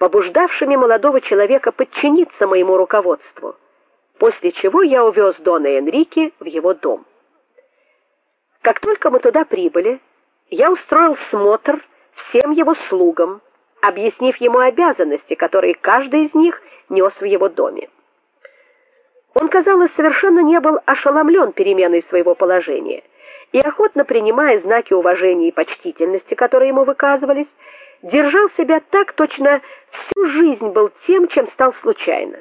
побуждавшими молодого человека подчиниться моему руководству. После чего я увез дона Энрике в его дом. Как только мы туда прибыли, я устроил смотр всем его слугам, объяснив ему обязанности, которые каждый из них нес в его доме. Он, казалось, совершенно не был ошеломлен переменой своего положения и охотно принимая знаки уважения и почтительности, которые ему выказывались, держал себя так точно всю жизнь был тем, чем стал случайно.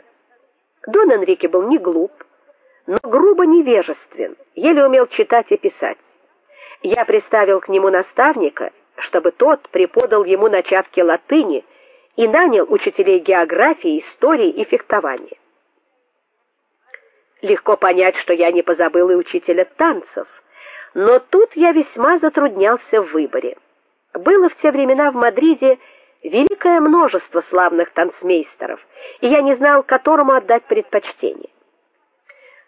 Дон Энрике был не глуп, но грубо невежествен, еле умел читать и писать. Я приставил к нему наставника, чтобы тот преподал ему начатки латыни и нанял учителей географии, истории и фехтования. Легко понять, что я не позабыл и учителя танцев, но тут я весьма затруднялся в выборе. Было в те времена в Мадриде великое множество славных танцмейстеров, и я не знал, которому отдать предпочтение.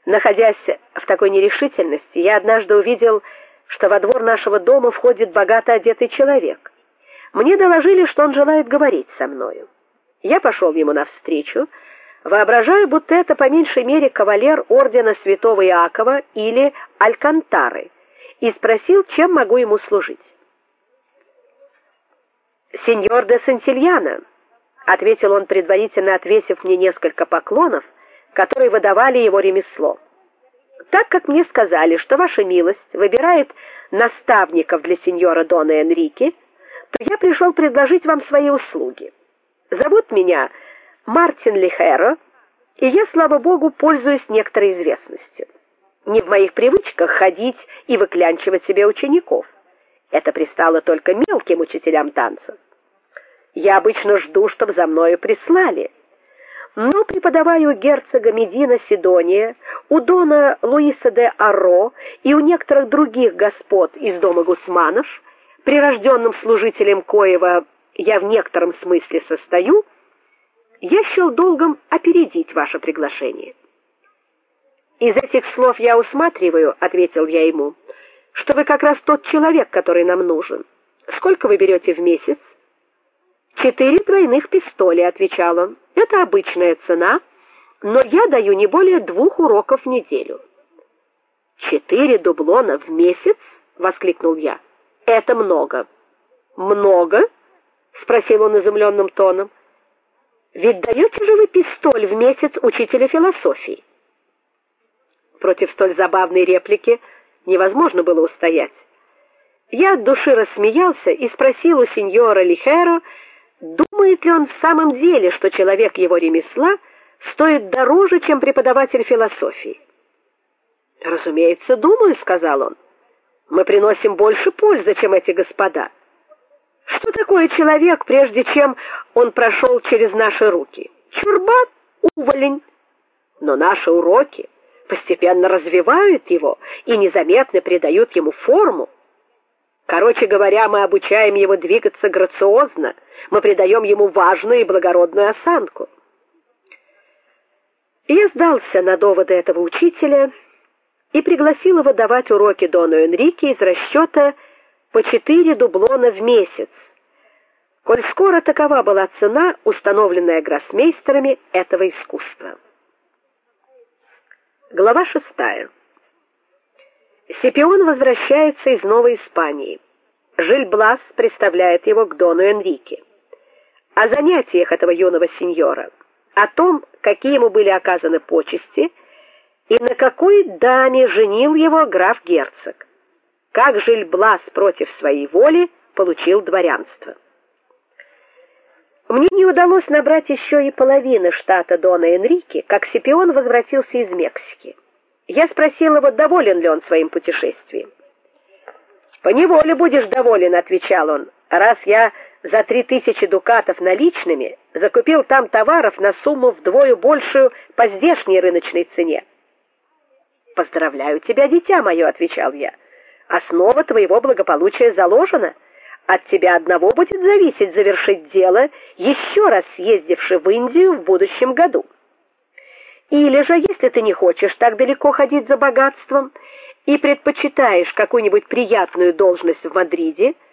Находясь в такой нерешительности, я однажды увидел, что во двор нашего дома входит богато одетый человек. Мне доложили, что он желает говорить со мною. Я пошел ему навстречу, воображая, будто это по меньшей мере кавалер ордена Святого Иакова или Алькантары, и спросил, чем могу ему служить. Сеньор де Сантильяно, ответил он, предварительно отвесив мне несколько поклонов, которые выдавали его ремесло. Так как мне сказали, что ваша милость выбирает наставников для сеньора Дона Энрике, то я пришел предложить вам свои услуги. Зовут меня Мартин Лихеро, и я, слава богу, пользуюсь некоторой известностью. Не в моих привычках ходить и выклянчивать себе учеников. Это пристало только мелким учителям танцев. Я обычно жду, чтобы за мною прислали. Но преподаваю у герцога Медина Сидония, у дона Луиса де Арро и у некоторых других господ из дома Гусманов, прирожденным служителем коего я в некотором смысле состою, я счел долгом опередить ваше приглашение. Из этих слов я усматриваю, ответил я ему что вы как раз тот человек, который нам нужен. Сколько вы берете в месяц? Четыре двойных пистоля, отвечал он. Это обычная цена, но я даю не более двух уроков в неделю. Четыре дублона в месяц, воскликнул я. Это много. Много? спросил он изумленным тоном. Ведь даете же вы пистоль в месяц учителя философии. Против столь забавной реплики невозможно было устоять. Я от души рассмеялся и спросил у сеньора Лихеро, думает ли он в самом деле, что человек его ремесла стоит дороже, чем преподаватель философии. "Разумеется, думаю", сказал он. "Мы приносим больше пользы, чем эти господа. Что такое человек, прежде чем он прошел через наши руки? Чурбан, уволень. Но наши уроки постепенно развивают его и незаметно придают ему форму. Короче говоря, мы обучаем его двигаться грациозно, мы придаем ему важную и благородную осанку. Я сдался на доводы этого учителя и пригласил его давать уроки дону Энрике из расчета по четыре дублона в месяц. Коль скоро такова была цена, установленная гроссмейстерами этого искусства. Глава шестая. Сепион возвращается из Новой Испании. Жильблас представляет его к дону Энрике. О занятиях этого юного сеньора, о том, какие ему были оказаны почести и на какой даме женил его граф-герцог. Как Жильблас против своей воли получил дворянство. Мне не удалось набрать еще и половины штата Дона Энрике, как Сипион возвратился из Мексики. Я спросил его, доволен ли он своим путешествием. "По неволе будешь доволен", отвечал он. "Раз я за три тысячи дукатов наличными закупил там товаров на сумму вдвое большую по здешней рыночной цене". "Поздравляю тебя, дитя мое», — отвечал я. "Основа твоего благополучия заложена". От тебя одного будет зависеть завершить дело, еще раз съездивши в Индию в будущем году. Или же, если ты не хочешь так далеко ходить за богатством и предпочитаешь какую-нибудь приятную должность в Мадриде,